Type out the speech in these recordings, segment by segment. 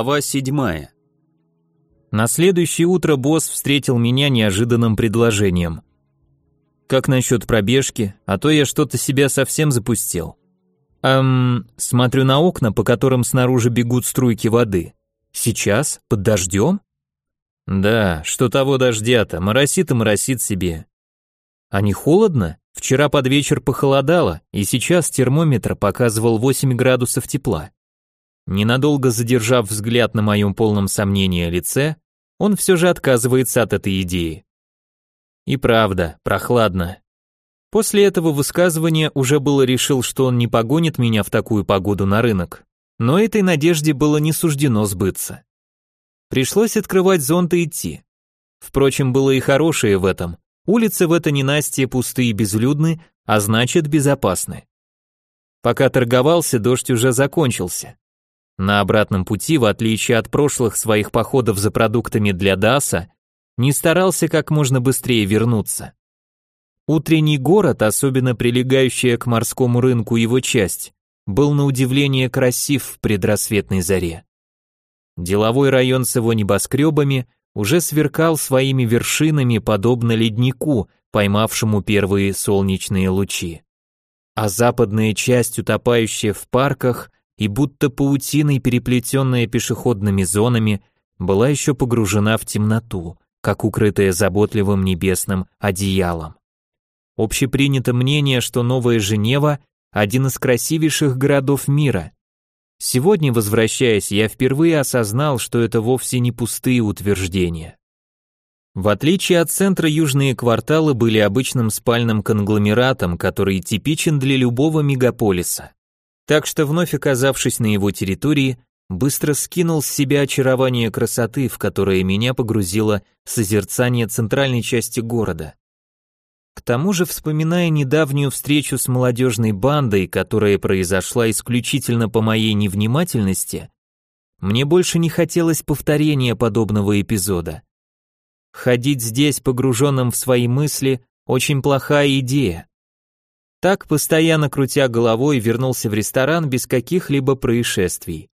Глава седьмая. На следующее утро босс встретил меня неожиданным предложением. Как насчет пробежки, а то я что-то себя совсем запустил. Эм, смотрю на окна, по которым снаружи бегут струйки воды. Сейчас? Под дождем? Да, что того дождя-то, моросит и моросит себе. А не холодно? Вчера под вечер похолодало, и сейчас термометр показывал 8 градусов тепла. Ненадолго задержав взгляд на моем полном сомнения лице, он все же отказывается от этой идеи. И правда, прохладно. После этого высказывания уже было решил, что он не погонит меня в такую погоду на рынок, но этой надежде было не суждено сбыться. Пришлось открывать зонт и идти. Впрочем, было и хорошее в этом. Улицы в это ненастье пустые и безлюдны, а значит безопасны. Пока торговался, дождь уже закончился. На обратном пути, в отличие от прошлых своих походов за продуктами для Даса, не старался как можно быстрее вернуться. Утренний город, особенно прилегающая к морскому рынку его часть, был на удивление красив в предрассветной заре. Деловой район с его небоскребами уже сверкал своими вершинами, подобно леднику, поймавшему первые солнечные лучи. А западная часть, утопающая в парках, и будто паутиной, переплетенная пешеходными зонами, была еще погружена в темноту, как укрытая заботливым небесным одеялом. Общепринято мнение, что Новая Женева – один из красивейших городов мира. Сегодня, возвращаясь, я впервые осознал, что это вовсе не пустые утверждения. В отличие от центра, южные кварталы были обычным спальным конгломератом, который типичен для любого мегаполиса так что вновь оказавшись на его территории, быстро скинул с себя очарование красоты, в которое меня погрузило созерцание центральной части города. К тому же, вспоминая недавнюю встречу с молодежной бандой, которая произошла исключительно по моей невнимательности, мне больше не хотелось повторения подобного эпизода. Ходить здесь, погруженным в свои мысли, очень плохая идея. Так, постоянно крутя головой, вернулся в ресторан без каких-либо происшествий.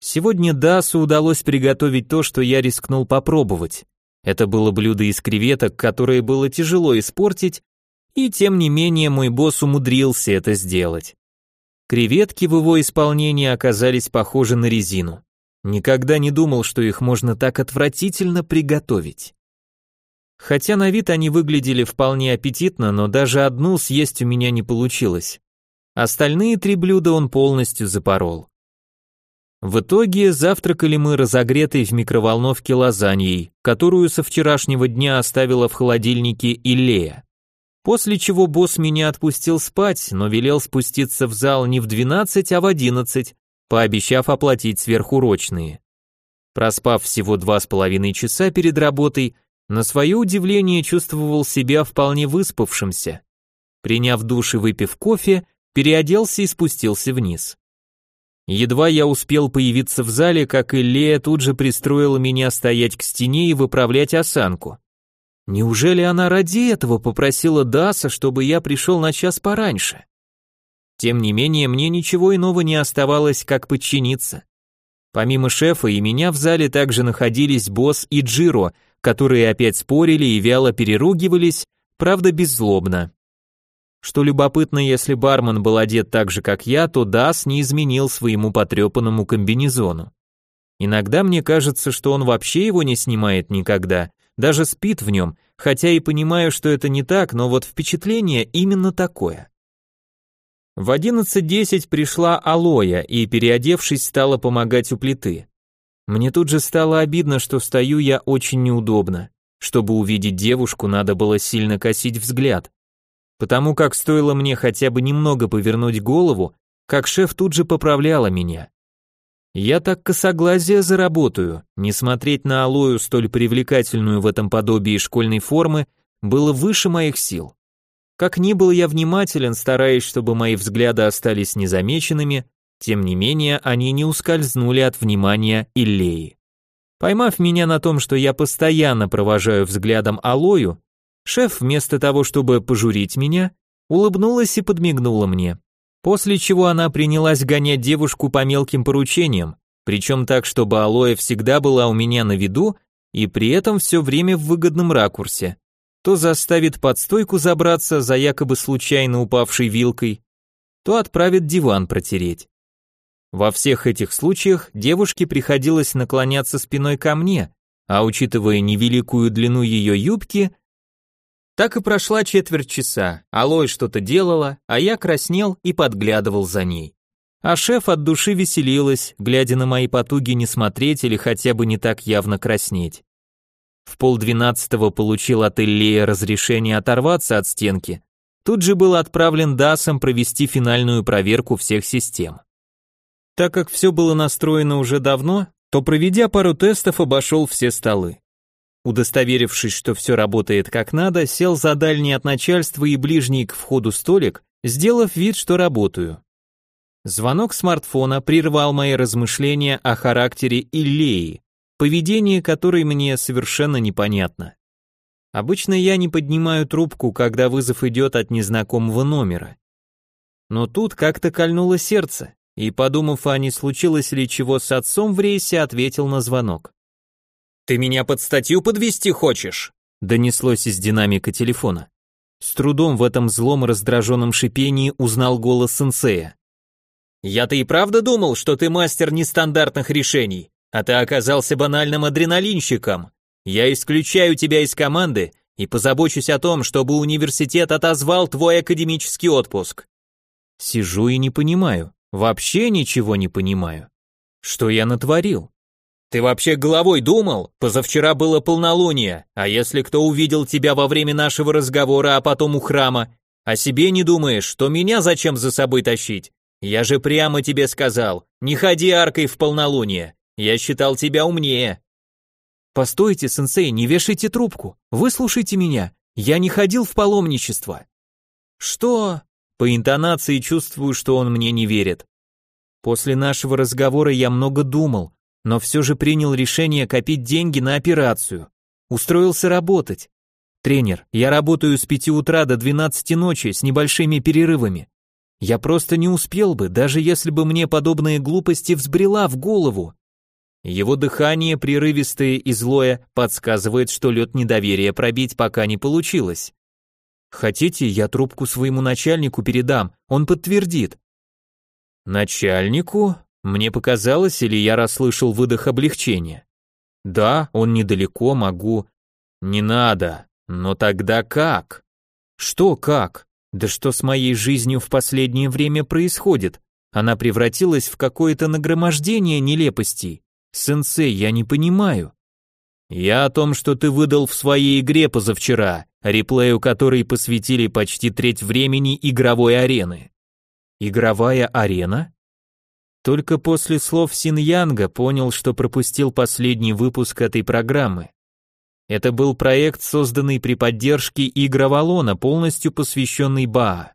Сегодня Дасу удалось приготовить то, что я рискнул попробовать. Это было блюдо из креветок, которое было тяжело испортить, и тем не менее мой босс умудрился это сделать. Креветки в его исполнении оказались похожи на резину. Никогда не думал, что их можно так отвратительно приготовить. Хотя на вид они выглядели вполне аппетитно, но даже одну съесть у меня не получилось. Остальные три блюда он полностью запорол. В итоге завтракали мы разогретой в микроволновке лазаньей, которую со вчерашнего дня оставила в холодильнике Илея. После чего босс меня отпустил спать, но велел спуститься в зал не в 12, а в 11, пообещав оплатить сверхурочные. Проспав всего два с половиной часа перед работой, на свое удивление чувствовал себя вполне выспавшимся. Приняв душ и выпив кофе, переоделся и спустился вниз. Едва я успел появиться в зале, как и Лея тут же пристроила меня стоять к стене и выправлять осанку. Неужели она ради этого попросила Даса, чтобы я пришел на час пораньше? Тем не менее, мне ничего иного не оставалось, как подчиниться. Помимо шефа и меня в зале также находились босс и Джиро, которые опять спорили и вяло переругивались, правда беззлобно. Что любопытно, если бармен был одет так же, как я, то Дас не изменил своему потрепанному комбинезону. Иногда мне кажется, что он вообще его не снимает никогда, даже спит в нем, хотя и понимаю, что это не так, но вот впечатление именно такое. В 11.10 пришла Алоя и, переодевшись, стала помогать у плиты. Мне тут же стало обидно, что стою я очень неудобно. Чтобы увидеть девушку, надо было сильно косить взгляд. Потому как стоило мне хотя бы немного повернуть голову, как шеф тут же поправляла меня. Я так косоглазие заработаю, не смотреть на Алою столь привлекательную в этом подобии школьной формы было выше моих сил. Как ни был я внимателен, стараясь, чтобы мои взгляды остались незамеченными, тем не менее, они не ускользнули от внимания Иллеи. Поймав меня на том, что я постоянно провожаю взглядом Алою, шеф вместо того, чтобы пожурить меня, улыбнулась и подмигнула мне. После чего она принялась гонять девушку по мелким поручениям, причем так, чтобы алоэ всегда была у меня на виду и при этом все время в выгодном ракурсе. То заставит под стойку забраться за якобы случайно упавшей вилкой, то отправит диван протереть. Во всех этих случаях девушке приходилось наклоняться спиной ко мне, а учитывая невеликую длину ее юбки, так и прошла четверть часа, Алой что-то делала, а я краснел и подглядывал за ней. А шеф от души веселилась, глядя на мои потуги не смотреть или хотя бы не так явно краснеть. В полдвенадцатого получил от Иллея разрешение оторваться от стенки. Тут же был отправлен ДАСом провести финальную проверку всех систем. Так как все было настроено уже давно, то проведя пару тестов, обошел все столы. Удостоверившись, что все работает как надо, сел за дальний от начальства и ближний к входу столик, сделав вид, что работаю. Звонок смартфона прервал мои размышления о характере Иллеи, поведение которой мне совершенно непонятно. Обычно я не поднимаю трубку, когда вызов идет от незнакомого номера. Но тут как-то кольнуло сердце, и, подумав, а не случилось ли чего с отцом в рейсе, ответил на звонок. «Ты меня под статью подвести хочешь?» донеслось из динамика телефона. С трудом в этом злом раздраженном шипении узнал голос сенсея. Я-то и правда думал, что ты мастер нестандартных решений, а ты оказался банальным адреналинщиком. Я исключаю тебя из команды и позабочусь о том, чтобы университет отозвал твой академический отпуск. Сижу и не понимаю, вообще ничего не понимаю. Что я натворил? Ты вообще головой думал? Позавчера было полнолуние, а если кто увидел тебя во время нашего разговора, а потом у храма, о себе не думаешь, то меня зачем за собой тащить? Я же прямо тебе сказал, не ходи аркой в полнолуние. Я считал тебя умнее. Постойте, сенсей, не вешайте трубку. Выслушайте меня. Я не ходил в паломничество. Что? По интонации чувствую, что он мне не верит. После нашего разговора я много думал, но все же принял решение копить деньги на операцию. Устроился работать. Тренер, я работаю с 5 утра до 12 ночи с небольшими перерывами. Я просто не успел бы, даже если бы мне подобные глупости взбрела в голову. Его дыхание, прерывистое и злое, подсказывает, что лед недоверия пробить пока не получилось. Хотите, я трубку своему начальнику передам, он подтвердит. Начальнику? Мне показалось, или я расслышал выдох облегчения? Да, он недалеко, могу. Не надо. Но тогда как? Что как? Да что с моей жизнью в последнее время происходит? Она превратилась в какое-то нагромождение нелепостей. Сенсей, я не понимаю. Я о том, что ты выдал в своей игре позавчера, реплею которой посвятили почти треть времени игровой арены. Игровая арена? Только после слов Синьянга понял, что пропустил последний выпуск этой программы. Это был проект, созданный при поддержке Игровалона, полностью посвященный БАА.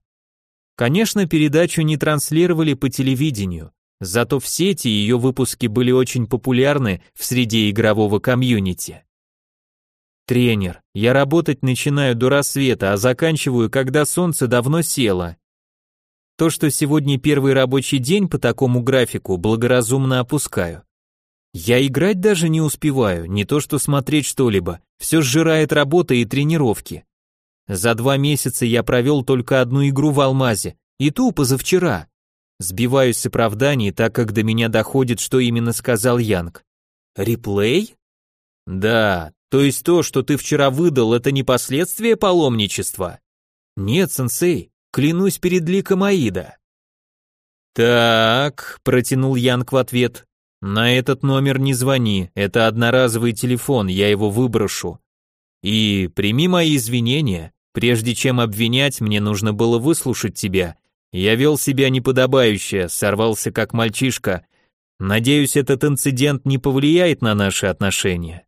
Конечно, передачу не транслировали по телевидению, зато в сети ее выпуски были очень популярны в среде игрового комьюнити. Тренер, я работать начинаю до рассвета, а заканчиваю, когда солнце давно село. То, что сегодня первый рабочий день по такому графику, благоразумно опускаю. Я играть даже не успеваю, не то что смотреть что-либо, все сжирает работа и тренировки. За два месяца я провел только одну игру в Алмазе, и ту позавчера. Сбиваюсь с оправданий, так как до меня доходит, что именно сказал Янг. Реплей? Да, то есть то, что ты вчера выдал, это не последствия паломничества? Нет, сенсей, клянусь перед ликом Аида. Так, протянул Янг в ответ, на этот номер не звони, это одноразовый телефон, я его выброшу. И прими мои извинения, прежде чем обвинять, мне нужно было выслушать тебя. Я вел себя неподобающе, сорвался как мальчишка. Надеюсь, этот инцидент не повлияет на наши отношения.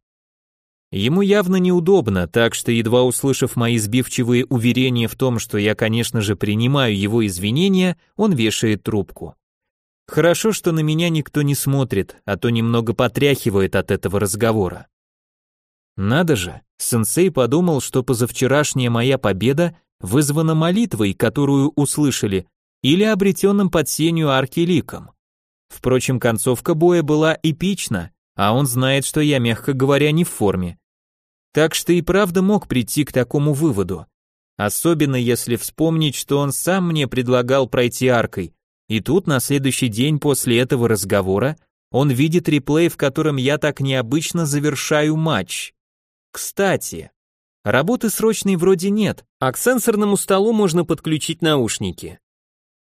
Ему явно неудобно, так что едва услышав мои сбивчивые уверения в том, что я, конечно же, принимаю его извинения, он вешает трубку. Хорошо, что на меня никто не смотрит, а то немного потряхивает от этого разговора. Надо же, сенсей подумал, что позавчерашняя моя победа вызвана молитвой, которую услышали, или обретенным под сенью арки ликом. Впрочем, концовка боя была эпична, а он знает, что я, мягко говоря, не в форме. Так что и правда мог прийти к такому выводу. Особенно если вспомнить, что он сам мне предлагал пройти аркой, и тут на следующий день после этого разговора он видит реплей, в котором я так необычно завершаю матч. Кстати, работы срочной вроде нет, а к сенсорному столу можно подключить наушники.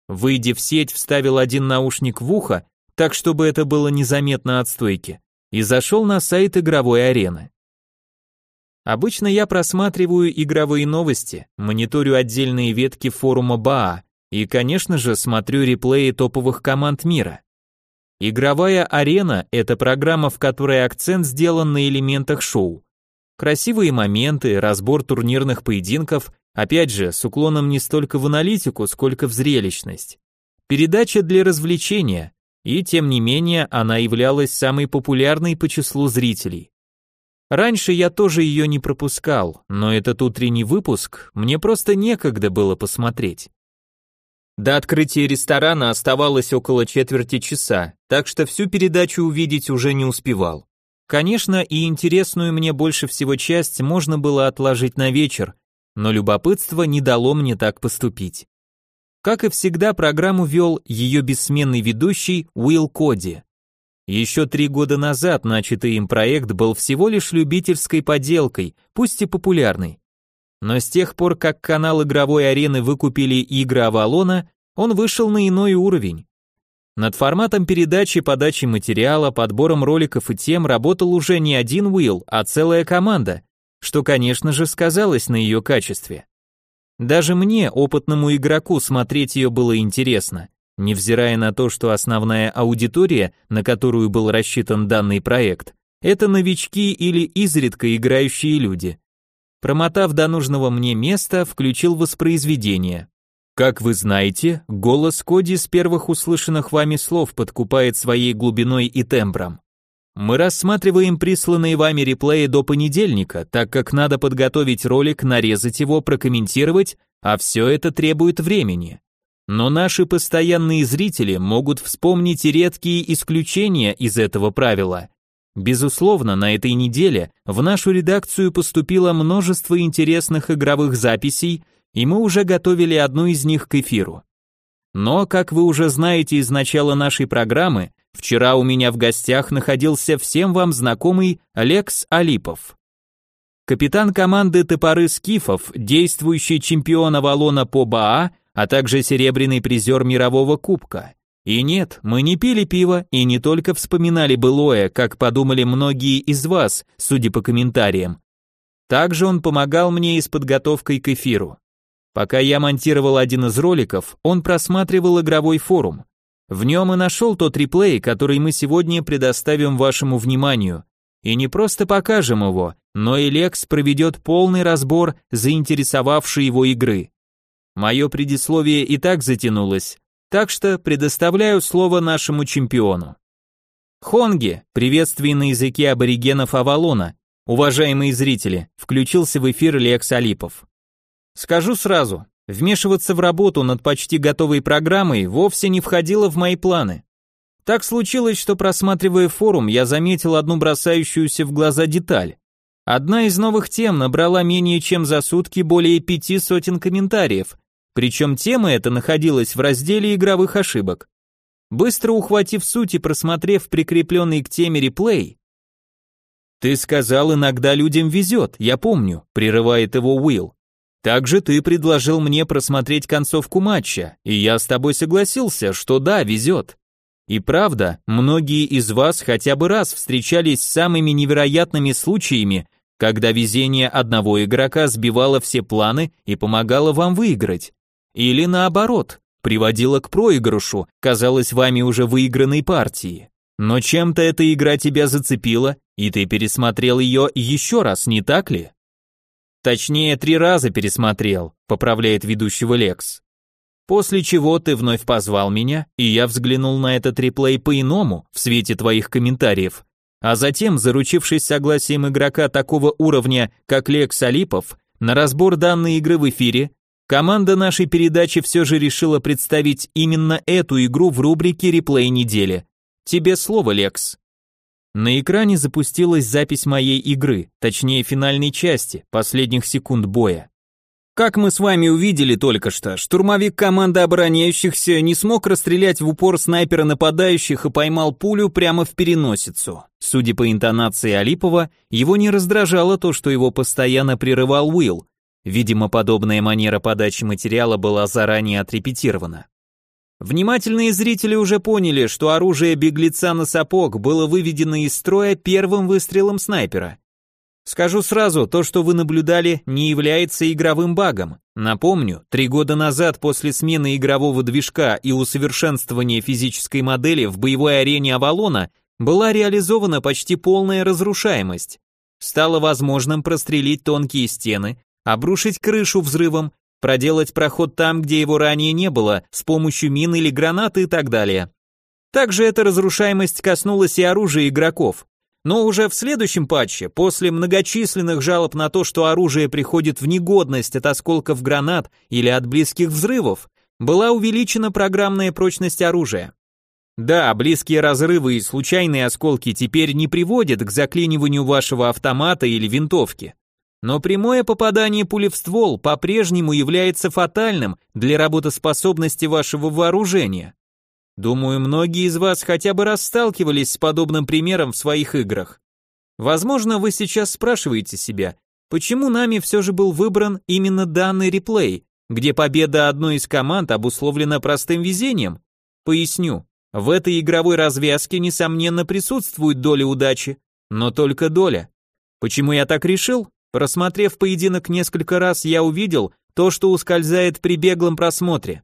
Выйдя в сеть, вставил один наушник в ухо, так чтобы это было незаметно от стойки, и зашел на сайт игровой арены. Обычно я просматриваю игровые новости, мониторю отдельные ветки форума БАА и, конечно же, смотрю реплеи топовых команд мира. Игровая арена – это программа, в которой акцент сделан на элементах шоу. Красивые моменты, разбор турнирных поединков, опять же, с уклоном не столько в аналитику, сколько в зрелищность. Передача для развлечения, и тем не менее она являлась самой популярной по числу зрителей. Раньше я тоже ее не пропускал, но этот утренний выпуск мне просто некогда было посмотреть. До открытия ресторана оставалось около четверти часа, так что всю передачу увидеть уже не успевал. Конечно, и интересную мне больше всего часть можно было отложить на вечер, но любопытство не дало мне так поступить. Как и всегда, программу вел ее бессменный ведущий Уилл Коди. Еще три года назад начатый им проект был всего лишь любительской поделкой, пусть и популярной. Но с тех пор, как канал игровой арены выкупили игры Авалона, он вышел на иной уровень. Над форматом передачи, подачи материала, подбором роликов и тем работал уже не один Уилл, а целая команда, что, конечно же, сказалось на ее качестве. Даже мне, опытному игроку, смотреть ее было интересно, невзирая на то, что основная аудитория, на которую был рассчитан данный проект, это новички или изредка играющие люди. Промотав до нужного мне места, включил воспроизведение. Как вы знаете, голос Коди с первых услышанных вами слов подкупает своей глубиной и тембром. Мы рассматриваем присланные вами реплеи до понедельника, так как надо подготовить ролик, нарезать его, прокомментировать, а все это требует времени. Но наши постоянные зрители могут вспомнить редкие исключения из этого правила, Безусловно, на этой неделе в нашу редакцию поступило множество интересных игровых записей, и мы уже готовили одну из них к эфиру. Но, как вы уже знаете из начала нашей программы, вчера у меня в гостях находился всем вам знакомый Лекс Алипов. Капитан команды «Топоры Скифов», действующий чемпион Авалона по БАА, а также серебряный призер мирового кубка. И нет, мы не пили пиво и не только вспоминали былое, как подумали многие из вас, судя по комментариям. Также он помогал мне и с подготовкой к эфиру. Пока я монтировал один из роликов, он просматривал игровой форум. В нем и нашел тот реплей, который мы сегодня предоставим вашему вниманию. И не просто покажем его, но и Лекс проведет полный разбор заинтересовавшей его игры. Мое предисловие и так затянулось, так что предоставляю слово нашему чемпиону. Хонги, приветствие на языке аборигенов Авалона, уважаемые зрители, включился в эфир Лекс Алипов. Скажу сразу, вмешиваться в работу над почти готовой программой вовсе не входило в мои планы. Так случилось, что просматривая форум, я заметил одну бросающуюся в глаза деталь. Одна из новых тем набрала менее чем за сутки более пяти сотен комментариев, причем тема эта находилась в разделе игровых ошибок. Быстро ухватив суть и просмотрев прикрепленный к теме реплей, «Ты сказал, иногда людям везет, я помню», — прерывает его Уилл. «Также ты предложил мне просмотреть концовку матча, и я с тобой согласился, что да, везет. И правда, многие из вас хотя бы раз встречались с самыми невероятными случаями, когда везение одного игрока сбивало все планы и помогало вам выиграть. Или наоборот, приводила к проигрышу, казалось вами уже выигранной партии. Но чем-то эта игра тебя зацепила, и ты пересмотрел ее еще раз, не так ли? Точнее, три раза пересмотрел, поправляет ведущего Лекс. После чего ты вновь позвал меня, и я взглянул на этот реплей по-иному, в свете твоих комментариев. А затем, заручившись согласием игрока такого уровня, как Лекс Алипов, на разбор данной игры в эфире, Команда нашей передачи все же решила представить именно эту игру в рубрике «Реплей недели». Тебе слово, Лекс. На экране запустилась запись моей игры, точнее финальной части, последних секунд боя. Как мы с вами увидели только что, штурмовик команды обороняющихся не смог расстрелять в упор снайпера нападающих и поймал пулю прямо в переносицу. Судя по интонации Алипова, его не раздражало то, что его постоянно прерывал Уилл. Видимо, подобная манера подачи материала была заранее отрепетирована. Внимательные зрители уже поняли, что оружие беглеца на сапог было выведено из строя первым выстрелом снайпера. Скажу сразу, то, что вы наблюдали, не является игровым багом. Напомню, три года назад после смены игрового движка и усовершенствования физической модели в боевой арене Авалона была реализована почти полная разрушаемость. Стало возможным прострелить тонкие стены, обрушить крышу взрывом, проделать проход там, где его ранее не было, с помощью мин или гранаты и так далее. Также эта разрушаемость коснулась и оружия игроков. Но уже в следующем патче, после многочисленных жалоб на то, что оружие приходит в негодность от осколков гранат или от близких взрывов, была увеличена программная прочность оружия. Да, близкие разрывы и случайные осколки теперь не приводят к заклиниванию вашего автомата или винтовки. Но прямое попадание пули в ствол по-прежнему является фатальным для работоспособности вашего вооружения. Думаю, многие из вас хотя бы раз сталкивались с подобным примером в своих играх. Возможно, вы сейчас спрашиваете себя, почему нами все же был выбран именно данный реплей, где победа одной из команд обусловлена простым везением? Поясню. В этой игровой развязке, несомненно, присутствует доля удачи, но только доля. Почему я так решил? Просмотрев поединок несколько раз, я увидел то, что ускользает при беглом просмотре.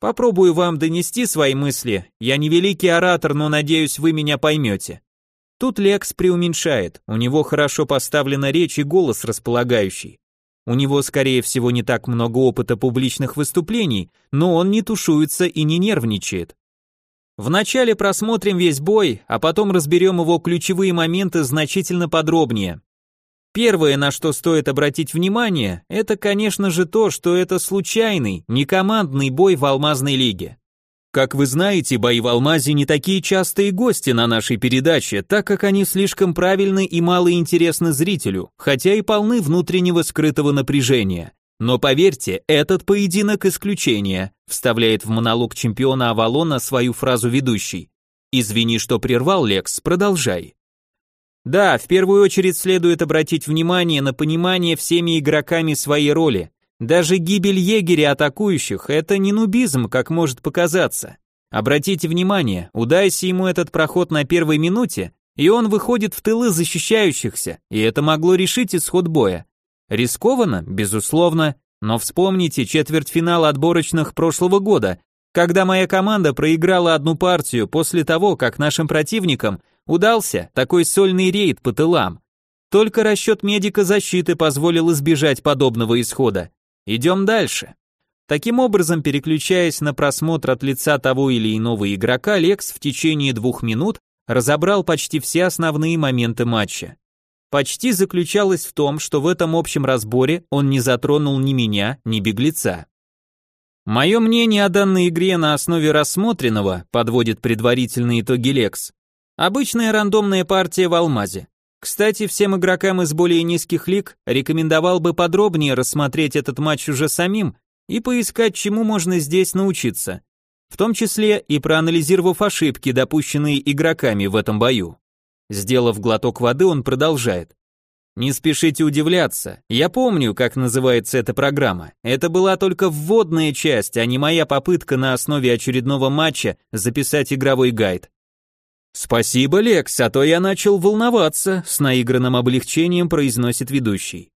Попробую вам донести свои мысли. Я не великий оратор, но надеюсь, вы меня поймете. Тут Лекс преуменьшает, у него хорошо поставлена речь и голос располагающий. У него, скорее всего, не так много опыта публичных выступлений, но он не тушуется и не нервничает. Вначале просмотрим весь бой, а потом разберем его ключевые моменты значительно подробнее. Первое, на что стоит обратить внимание, это, конечно же, то, что это случайный, не командный бой в Алмазной лиге. Как вы знаете, бои в Алмазе не такие частые гости на нашей передаче, так как они слишком правильны и мало интересны зрителю, хотя и полны внутреннего скрытого напряжения. Но поверьте, этот поединок исключение, вставляет в монолог чемпиона Авалона свою фразу ведущий. Извини, что прервал, Лекс, продолжай. Да, в первую очередь следует обратить внимание на понимание всеми игроками своей роли. Даже гибель егеря атакующих – это не нубизм, как может показаться. Обратите внимание, удайся ему этот проход на первой минуте, и он выходит в тылы защищающихся, и это могло решить исход боя. Рискованно, безусловно, но вспомните четвертьфинал отборочных прошлого года, когда моя команда проиграла одну партию после того, как нашим противникам удался такой сольный рейд по тылам. Только расчет медика защиты позволил избежать подобного исхода. Идем дальше. Таким образом, переключаясь на просмотр от лица того или иного игрока, Лекс в течение двух минут разобрал почти все основные моменты матча. Почти заключалось в том, что в этом общем разборе он не затронул ни меня, ни беглеца. Мое мнение о данной игре на основе рассмотренного подводит предварительные итоги Лекс. Обычная рандомная партия в алмазе. Кстати, всем игрокам из более низких лиг рекомендовал бы подробнее рассмотреть этот матч уже самим и поискать, чему можно здесь научиться. В том числе и проанализировав ошибки, допущенные игроками в этом бою. Сделав глоток воды, он продолжает. Не спешите удивляться. Я помню, как называется эта программа. Это была только вводная часть, а не моя попытка на основе очередного матча записать игровой гайд. Спасибо, Лекс, а то я начал волноваться, с наигранным облегчением произносит ведущий.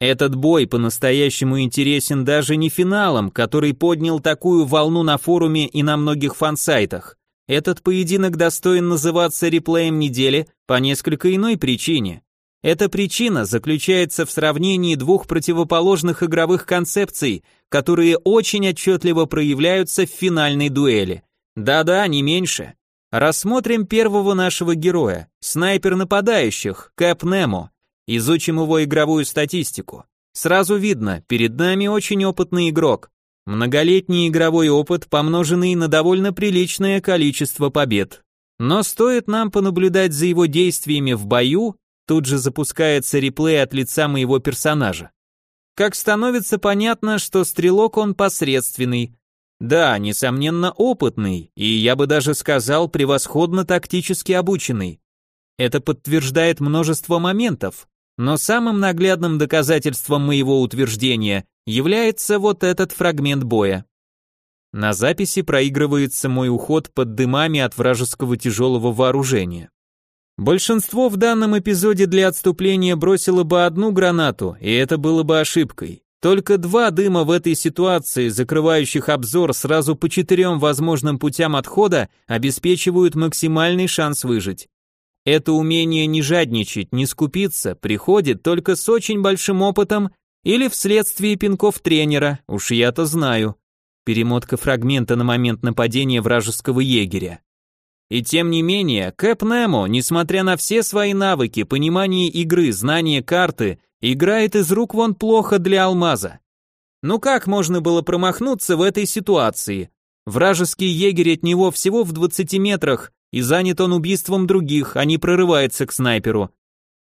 Этот бой по-настоящему интересен даже не финалом, который поднял такую волну на форуме и на многих фан-сайтах. Этот поединок достоин называться реплеем недели по несколько иной причине. Эта причина заключается в сравнении двух противоположных игровых концепций, которые очень отчетливо проявляются в финальной дуэли. Да-да, не меньше. Рассмотрим первого нашего героя, снайпер нападающих, Кэп Немо. Изучим его игровую статистику. Сразу видно, перед нами очень опытный игрок. Многолетний игровой опыт, помноженный на довольно приличное количество побед. Но стоит нам понаблюдать за его действиями в бою, тут же запускается реплей от лица моего персонажа. Как становится понятно, что стрелок он посредственный. Да, несомненно, опытный, и я бы даже сказал, превосходно тактически обученный. Это подтверждает множество моментов, но самым наглядным доказательством моего утверждения является вот этот фрагмент боя. На записи проигрывается мой уход под дымами от вражеского тяжелого вооружения. Большинство в данном эпизоде для отступления бросило бы одну гранату, и это было бы ошибкой. Только два дыма в этой ситуации, закрывающих обзор сразу по четырем возможным путям отхода, обеспечивают максимальный шанс выжить. Это умение не жадничать, не скупиться, приходит только с очень большим опытом или вследствие пинков тренера, уж я-то знаю. Перемотка фрагмента на момент нападения вражеского егеря. И тем не менее, Кэп Немо, несмотря на все свои навыки, понимание игры, знание карты, играет из рук вон плохо для алмаза. Ну как можно было промахнуться в этой ситуации? Вражеский егерь от него всего в 20 метрах, и занят он убийством других, а не прорывается к снайперу.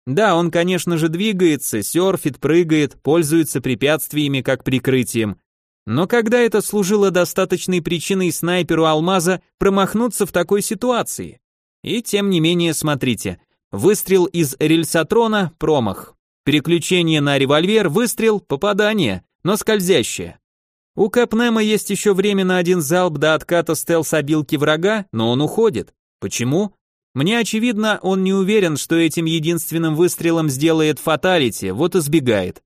Да, он, конечно же, двигается, серфит, прыгает, пользуется препятствиями как прикрытием. Но когда это служило достаточной причиной снайперу Алмаза промахнуться в такой ситуации? И тем не менее, смотрите. Выстрел из рельсотрона – промах. Переключение на револьвер – выстрел, попадание, но скользящее. У Капнема есть еще время на один залп до отката стелс-обилки врага, но он уходит. Почему? Мне очевидно, он не уверен, что этим единственным выстрелом сделает фаталити, вот и сбегает.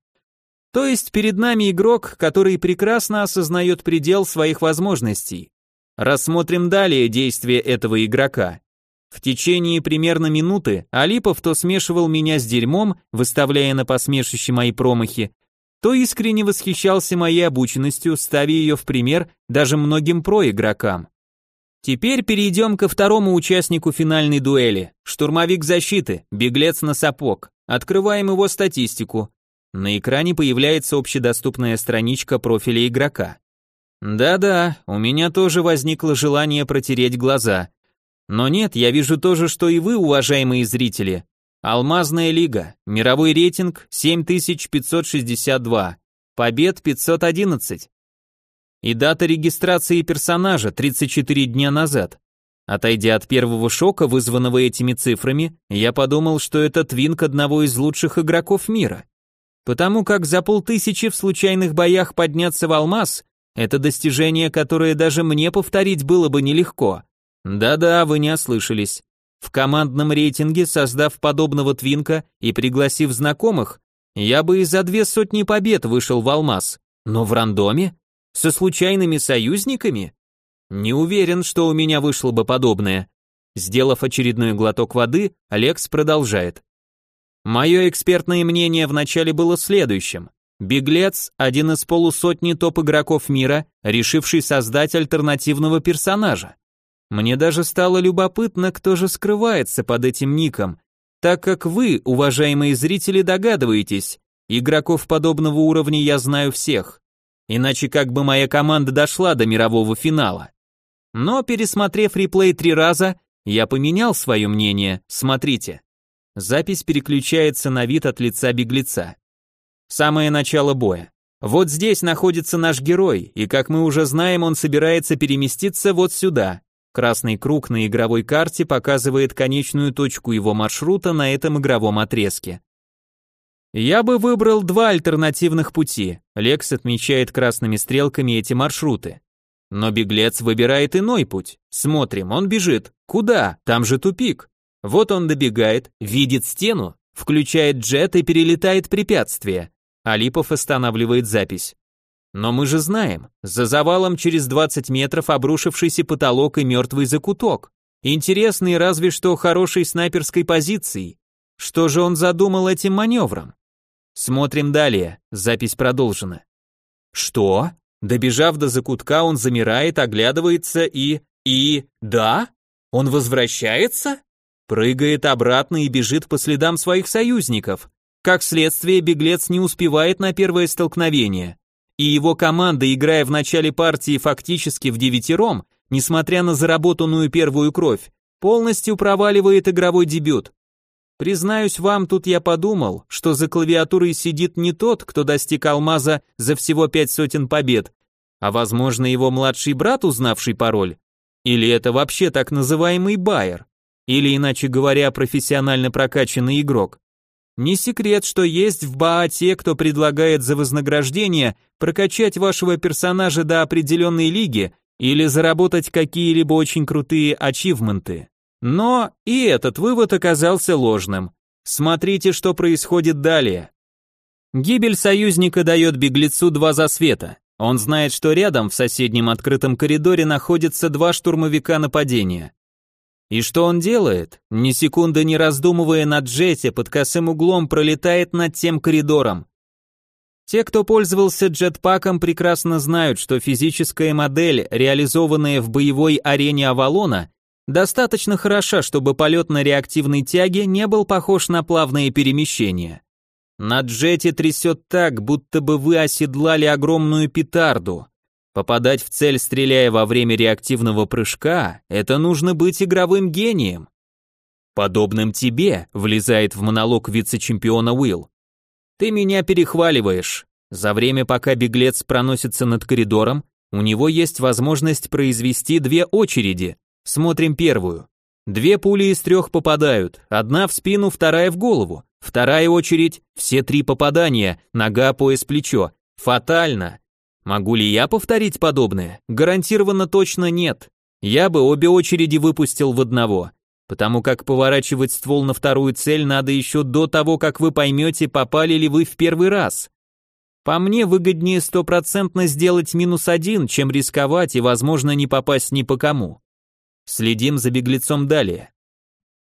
То есть перед нами игрок, который прекрасно осознает предел своих возможностей. Рассмотрим далее действия этого игрока. В течение примерно минуты Алипов то смешивал меня с дерьмом, выставляя на посмешище мои промахи, то искренне восхищался моей обученностью, ставя ее в пример даже многим проигрокам. Теперь перейдем ко второму участнику финальной дуэли. Штурмовик защиты, беглец на сапог. Открываем его статистику. На экране появляется общедоступная страничка профиля игрока. Да-да, у меня тоже возникло желание протереть глаза. Но нет, я вижу то же, что и вы, уважаемые зрители. Алмазная лига, мировой рейтинг 7562, побед 511, и дата регистрации персонажа 34 дня назад. Отойдя от первого шока, вызванного этими цифрами, я подумал, что это твинк одного из лучших игроков мира. Потому как за полтысячи в случайных боях подняться в алмаз – это достижение, которое даже мне повторить было бы нелегко. Да-да, вы не ослышались. В командном рейтинге, создав подобного твинка и пригласив знакомых, я бы и за две сотни побед вышел в алмаз. Но в рандоме со случайными союзниками? Не уверен, что у меня вышло бы подобное. Сделав очередной глоток воды, Алекс продолжает. Мое экспертное мнение вначале было следующим. Беглец – один из полусотни топ-игроков мира, решивший создать альтернативного персонажа. Мне даже стало любопытно, кто же скрывается под этим ником, так как вы, уважаемые зрители, догадываетесь, игроков подобного уровня я знаю всех. Иначе как бы моя команда дошла до мирового финала. Но пересмотрев реплей три раза, я поменял свое мнение, смотрите. Запись переключается на вид от лица беглеца. Самое начало боя. Вот здесь находится наш герой, и как мы уже знаем, он собирается переместиться вот сюда. Красный круг на игровой карте показывает конечную точку его маршрута на этом игровом отрезке. Я бы выбрал два альтернативных пути. Лекс отмечает красными стрелками эти маршруты. Но беглец выбирает иной путь. Смотрим, он бежит. Куда? Там же тупик. Вот он добегает, видит стену, включает джет и перелетает препятствие. Алипов останавливает запись. Но мы же знаем, за завалом через 20 метров обрушившийся потолок и мертвый закуток. Интересный разве что хорошей снайперской позицией. Что же он задумал этим маневром? Смотрим далее, запись продолжена. Что? Добежав до закутка, он замирает, оглядывается и... И... Да? Он возвращается? Прыгает обратно и бежит по следам своих союзников. Как следствие, беглец не успевает на первое столкновение, и его команда, играя в начале партии фактически в девятером, несмотря на заработанную первую кровь, полностью проваливает игровой дебют. Признаюсь вам, тут я подумал, что за клавиатурой сидит не тот, кто достиг алмаза за всего пять сотен побед, а возможно его младший брат, узнавший пароль. Или это вообще так называемый байер, или иначе говоря, профессионально прокачанный игрок. Не секрет, что есть в БАА те, кто предлагает за вознаграждение прокачать вашего персонажа до определенной лиги или заработать какие-либо очень крутые ачивменты. Но и этот вывод оказался ложным. Смотрите, что происходит далее. Гибель союзника дает беглецу два засвета. Он знает, что рядом в соседнем открытом коридоре находятся два штурмовика нападения. И что он делает? Ни секунды не раздумывая на джете, под косым углом пролетает над тем коридором. Те, кто пользовался джетпаком, прекрасно знают, что физическая модель, реализованная в боевой арене Авалона, достаточно хороша, чтобы полет на реактивной тяге не был похож на плавные перемещения. На джете трясет так, будто бы вы оседлали огромную петарду. Попадать в цель, стреляя во время реактивного прыжка, это нужно быть игровым гением. Подобным тебе, влезает в монолог вице-чемпиона Уилл. Ты меня перехваливаешь. За время, пока беглец проносится над коридором, у него есть возможность произвести две очереди. Смотрим первую. Две пули из трех попадают, одна в спину, вторая в голову. Вторая очередь, все три попадания, нога, пояс, плечо. Фатально. Могу ли я повторить подобное? Гарантированно точно нет. Я бы обе очереди выпустил в одного, потому как поворачивать ствол на вторую цель надо еще до того, как вы поймете, попали ли вы в первый раз. По мне выгоднее стопроцентно сделать минус один, чем рисковать и, возможно, не попасть ни по кому. Следим за беглецом далее.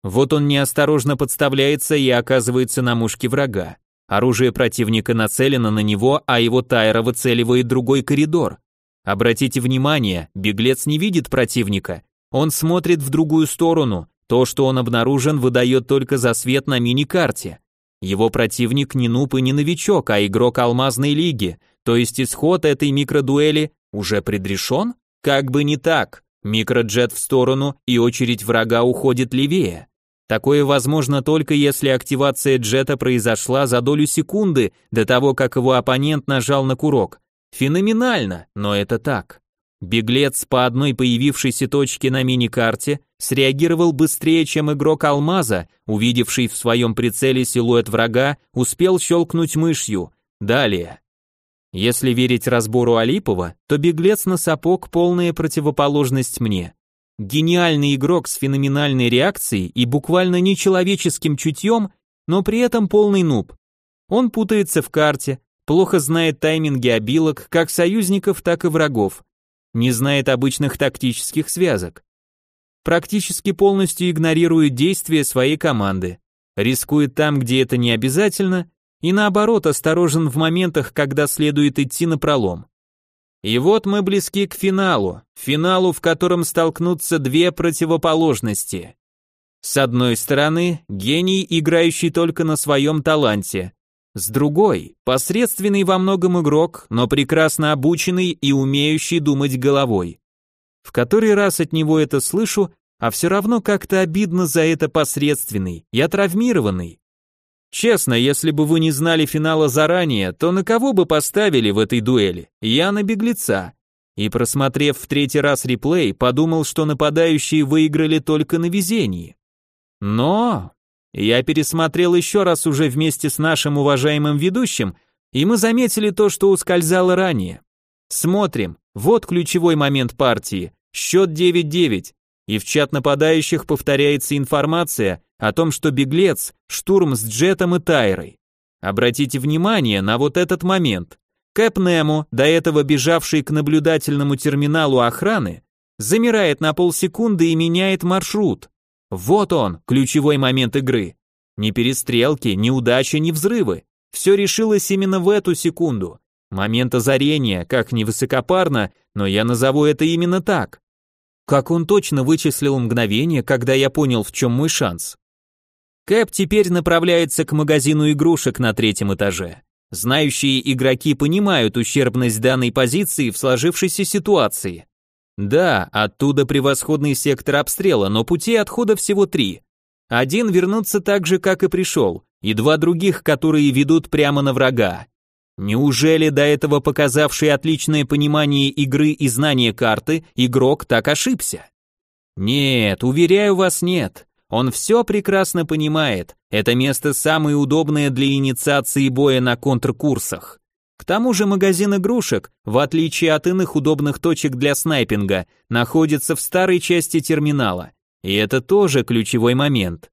Вот он неосторожно подставляется и оказывается на мушке врага. Оружие противника нацелено на него, а его тайра выцеливает другой коридор. Обратите внимание, беглец не видит противника. Он смотрит в другую сторону. То, что он обнаружен, выдает только засвет на мини-карте. Его противник не нуб и не новичок, а игрок алмазной лиги, то есть исход этой микродуэли уже предрешен? Как бы не так. Микроджет в сторону, и очередь врага уходит левее. Такое возможно только если активация джета произошла за долю секунды до того, как его оппонент нажал на курок. Феноменально, но это так. Беглец по одной появившейся точке на мини-карте среагировал быстрее, чем игрок Алмаза, увидевший в своем прицеле силуэт врага, успел щелкнуть мышью. Далее. Если верить разбору Алипова, то беглец на сапог полная противоположность мне. Гениальный игрок с феноменальной реакцией и буквально нечеловеческим чутьем, но при этом полный нуб. Он путается в карте, плохо знает тайминги обилок, как союзников, так и врагов. Не знает обычных тактических связок. Практически полностью игнорирует действия своей команды. Рискует там, где это не обязательно, и наоборот осторожен в моментах, когда следует идти на пролом. И вот мы близки к финалу, финалу, в котором столкнутся две противоположности. С одной стороны, гений, играющий только на своем таланте. С другой, посредственный во многом игрок, но прекрасно обученный и умеющий думать головой. В который раз от него это слышу, а все равно как-то обидно за это посредственный, я травмированный. Честно, если бы вы не знали финала заранее, то на кого бы поставили в этой дуэли? Я на беглеца. И просмотрев в третий раз реплей, подумал, что нападающие выиграли только на везении. Но я пересмотрел еще раз уже вместе с нашим уважаемым ведущим, и мы заметили то, что ускользало ранее. Смотрим, вот ключевой момент партии, счет 9-9, и в чат нападающих повторяется информация, о том, что беглец – штурм с Джетом и Тайрой. Обратите внимание на вот этот момент. Кэп Немо, до этого бежавший к наблюдательному терминалу охраны, замирает на полсекунды и меняет маршрут. Вот он, ключевой момент игры. Ни перестрелки, ни удачи, ни взрывы. Все решилось именно в эту секунду. Момент озарения, как ни высокопарно, но я назову это именно так. Как он точно вычислил мгновение, когда я понял, в чем мой шанс? Кэп теперь направляется к магазину игрушек на третьем этаже. Знающие игроки понимают ущербность данной позиции в сложившейся ситуации. Да, оттуда превосходный сектор обстрела, но пути отхода всего три. Один вернуться так же, как и пришел, и два других, которые ведут прямо на врага. Неужели до этого показавший отличное понимание игры и знание карты, игрок так ошибся? Нет, уверяю вас, нет. Он все прекрасно понимает. Это место самое удобное для инициации боя на контркурсах. К тому же магазин игрушек, в отличие от иных удобных точек для снайпинга, находится в старой части терминала. И это тоже ключевой момент.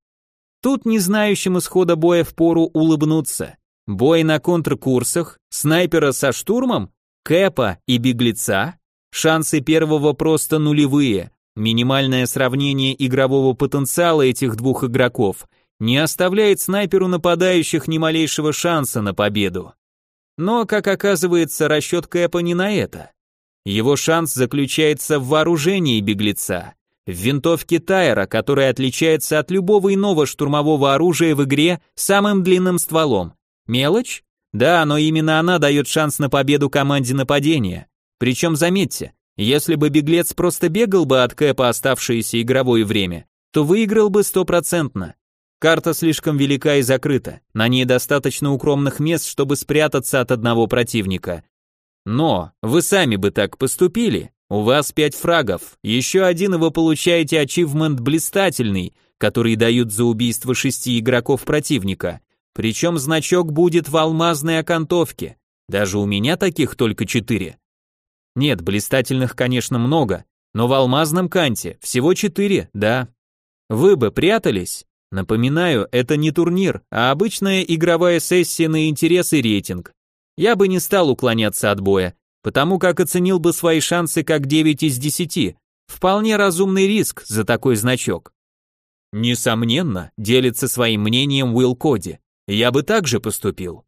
Тут не знающим исхода боя впору улыбнуться. Бой на контркурсах, снайпера со штурмом, кэпа и беглеца, шансы первого просто нулевые, минимальное сравнение игрового потенциала этих двух игроков не оставляет снайперу нападающих ни малейшего шанса на победу. Но, как оказывается, расчет Кэпа не на это. Его шанс заключается в вооружении беглеца, в винтовке Тайра, которая отличается от любого иного штурмового оружия в игре самым длинным стволом, Мелочь? Да, но именно она дает шанс на победу команде нападения. Причем заметьте, если бы беглец просто бегал бы от Кэпа оставшееся игровое время, то выиграл бы стопроцентно. Карта слишком велика и закрыта, на ней достаточно укромных мест, чтобы спрятаться от одного противника. Но вы сами бы так поступили. У вас пять фрагов, еще один и вы получаете ачивмент блистательный, который дают за убийство шести игроков противника. Причем значок будет в алмазной окантовке. Даже у меня таких только четыре. Нет, блистательных, конечно, много, но в алмазном канте всего четыре, да. Вы бы прятались? Напоминаю, это не турнир, а обычная игровая сессия на интерес и рейтинг. Я бы не стал уклоняться от боя, потому как оценил бы свои шансы как 9 из 10. Вполне разумный риск за такой значок. Несомненно, делится своим мнением Уилл Коди. Я бы также поступил.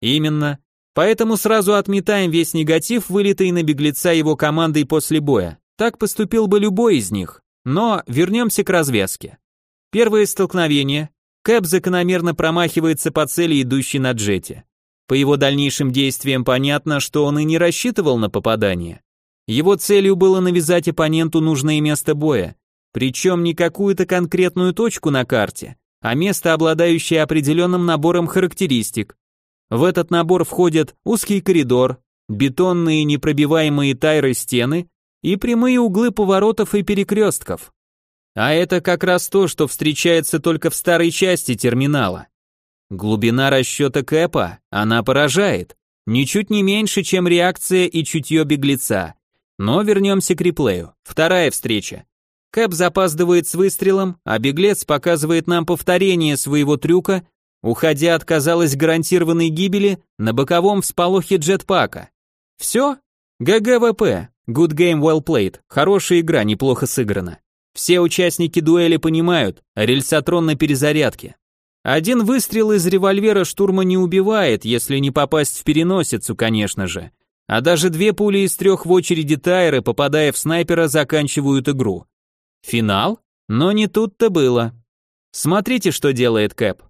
Именно. Поэтому сразу отметаем весь негатив, вылитый на беглеца его командой после боя. Так поступил бы любой из них. Но вернемся к развязке. Первое столкновение. Кэп закономерно промахивается по цели, идущей на джете. По его дальнейшим действиям понятно, что он и не рассчитывал на попадание. Его целью было навязать оппоненту нужное место боя, причем не какую-то конкретную точку на карте, а место, обладающее определенным набором характеристик. В этот набор входят узкий коридор, бетонные непробиваемые тайры стены и прямые углы поворотов и перекрестков. А это как раз то, что встречается только в старой части терминала. Глубина расчета Кэпа, она поражает, ничуть не меньше, чем реакция и чутье беглеца. Но вернемся к реплею. Вторая встреча. Кэп запаздывает с выстрелом, а беглец показывает нам повторение своего трюка, уходя от, казалось, гарантированной гибели на боковом всполохе джетпака. Все? GGWP. Good game well played. Хорошая игра, неплохо сыграна. Все участники дуэли понимают, рельсотрон на перезарядке. Один выстрел из револьвера штурма не убивает, если не попасть в переносицу, конечно же. А даже две пули из трех в очереди тайры, попадая в снайпера, заканчивают игру. Финал? Но не тут-то было. Смотрите, что делает Кэп.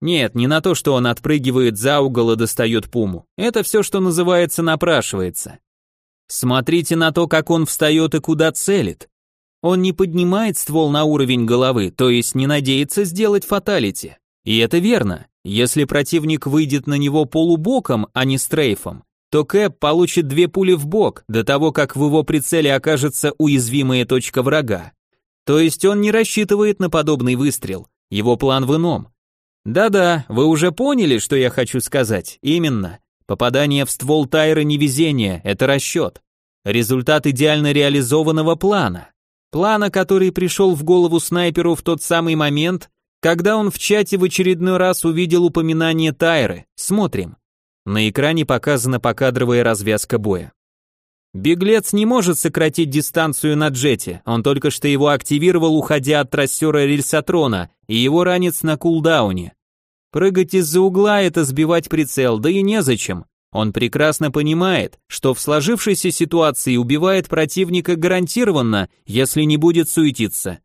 Нет, не на то, что он отпрыгивает за угол и достает пуму. Это все, что называется, напрашивается. Смотрите на то, как он встает и куда целит. Он не поднимает ствол на уровень головы, то есть не надеется сделать фаталити. И это верно. Если противник выйдет на него полубоком, а не стрейфом, то Кэп получит две пули в бок до того, как в его прицеле окажется уязвимая точка врага. То есть он не рассчитывает на подобный выстрел, его план в ином. Да-да, вы уже поняли, что я хочу сказать, именно. Попадание в ствол Тайра не везение, это расчет. Результат идеально реализованного плана. Плана, который пришел в голову снайперу в тот самый момент, когда он в чате в очередной раз увидел упоминание Тайры. Смотрим. На экране показана покадровая развязка боя. Беглец не может сократить дистанцию на джете, он только что его активировал, уходя от трассера рельсотрона, и его ранец на кулдауне. Прыгать из-за угла – это сбивать прицел, да и незачем. Он прекрасно понимает, что в сложившейся ситуации убивает противника гарантированно, если не будет суетиться.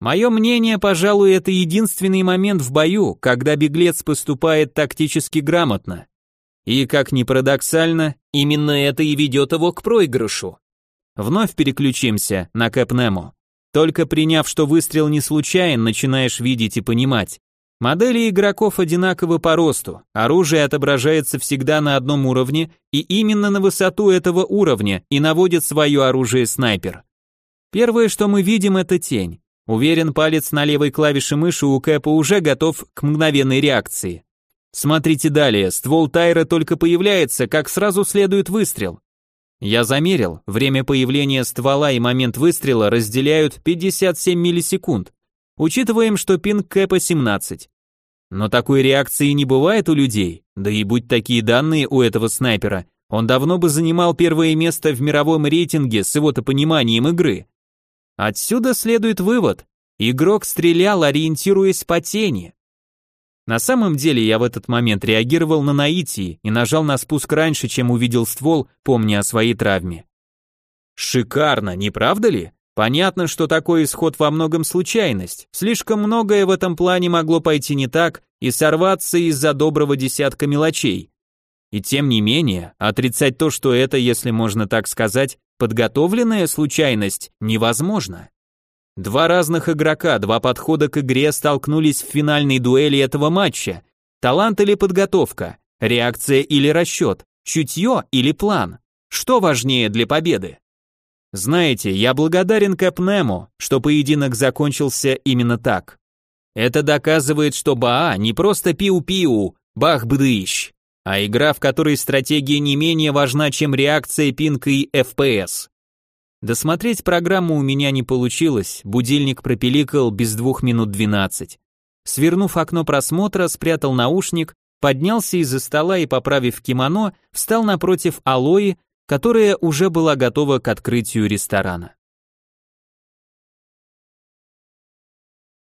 Мое мнение, пожалуй, это единственный момент в бою, когда беглец поступает тактически грамотно. И, как ни парадоксально, именно это и ведет его к проигрышу. Вновь переключимся на Кэпнему. Только приняв, что выстрел не случайен, начинаешь видеть и понимать. Модели игроков одинаковы по росту, оружие отображается всегда на одном уровне, и именно на высоту этого уровня и наводит свое оружие снайпер. Первое, что мы видим, это тень. Уверен, палец на левой клавише мыши у Кэпа уже готов к мгновенной реакции. Смотрите далее, ствол Тайра только появляется, как сразу следует выстрел. Я замерил, время появления ствола и момент выстрела разделяют 57 миллисекунд. Учитываем, что пинг Кэпа 17. Но такой реакции не бывает у людей, да и будь такие данные у этого снайпера, он давно бы занимал первое место в мировом рейтинге с его-то пониманием игры. Отсюда следует вывод. Игрок стрелял, ориентируясь по тени. На самом деле я в этот момент реагировал на наитии и нажал на спуск раньше, чем увидел ствол, помня о своей травме. Шикарно, не правда ли? Понятно, что такой исход во многом случайность. Слишком многое в этом плане могло пойти не так и сорваться из-за доброго десятка мелочей. И тем не менее, отрицать то, что это, если можно так сказать, подготовленная случайность, невозможно. Два разных игрока, два подхода к игре столкнулись в финальной дуэли этого матча. Талант или подготовка, реакция или расчет, чутье или план. Что важнее для победы? Знаете, я благодарен Кэпнему, что поединок закончился именно так. Это доказывает, что БА не просто пиу-пиу, бах-бдыщ, а игра, в которой стратегия не менее важна, чем реакция пинка и FPS. Досмотреть программу у меня не получилось, будильник пропиликал без двух минут двенадцать. Свернув окно просмотра, спрятал наушник, поднялся из-за стола и, поправив кимоно, встал напротив Алои, которая уже была готова к открытию ресторана.